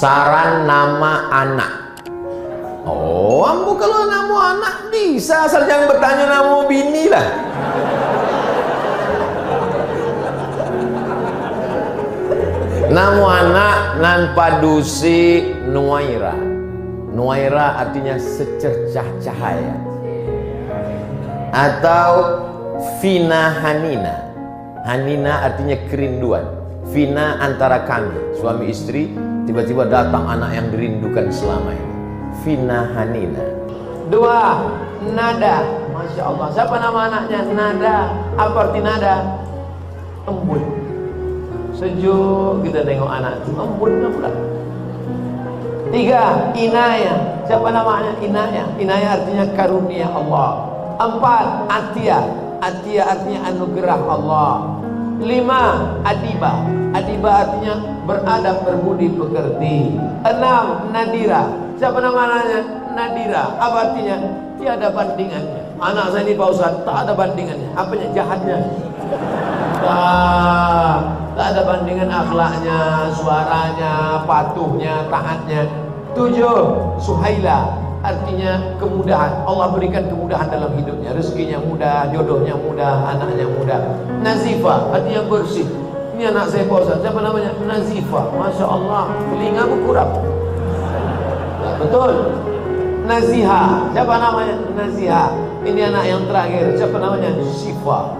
Saran nama anak. Oh, ambu kalau nama anak bisa asal jangan bertanya nama bini lah. Nama anak nan padusi Nuaira. Nuaira artinya secercah cahaya. Atau Fina Hanina. Hanina artinya kerinduan. Fina antara kami, suami istri, tiba-tiba datang anak yang dirindukan selama ini. Fina Hanina. Dua, nada. Masya Allah. Siapa nama anaknya? Nada. Apa arti nada? Embun. Sejuk kita tengok anak itu. Embunnya pula. Tiga, inaya. Siapa namanya? Inaya. Inaya artinya karunia Allah. Empat, atia. Atia artinya anugerah Allah. Lima, adiba. Adiba artinya beradab, berbudi, pekerti. Enam, nadira. Siapa namanya? Nadira. Apa artinya? Tiada bandingannya. Anak saya ini Pak Ustaz, tak ada bandingannya. Apanya? Jahatnya. Tak, tak ada bandingan akhlaknya, suaranya, patuhnya, taatnya. Tujuh, Suhaila. Artinya kemudahan. Allah berikan kemudahan dalam hidupnya. Rezekinya mudah, jodohnya mudah, anaknya mudah. Nazifa, artinya bersih. Ini anak saya Ustaz. Siapa namanya? Nazifa. Masya Allah. Telingamu kurang. Tak betul. Naziha. Siapa namanya? Naziha. Ini anak yang terakhir. Siapa namanya? Sifa.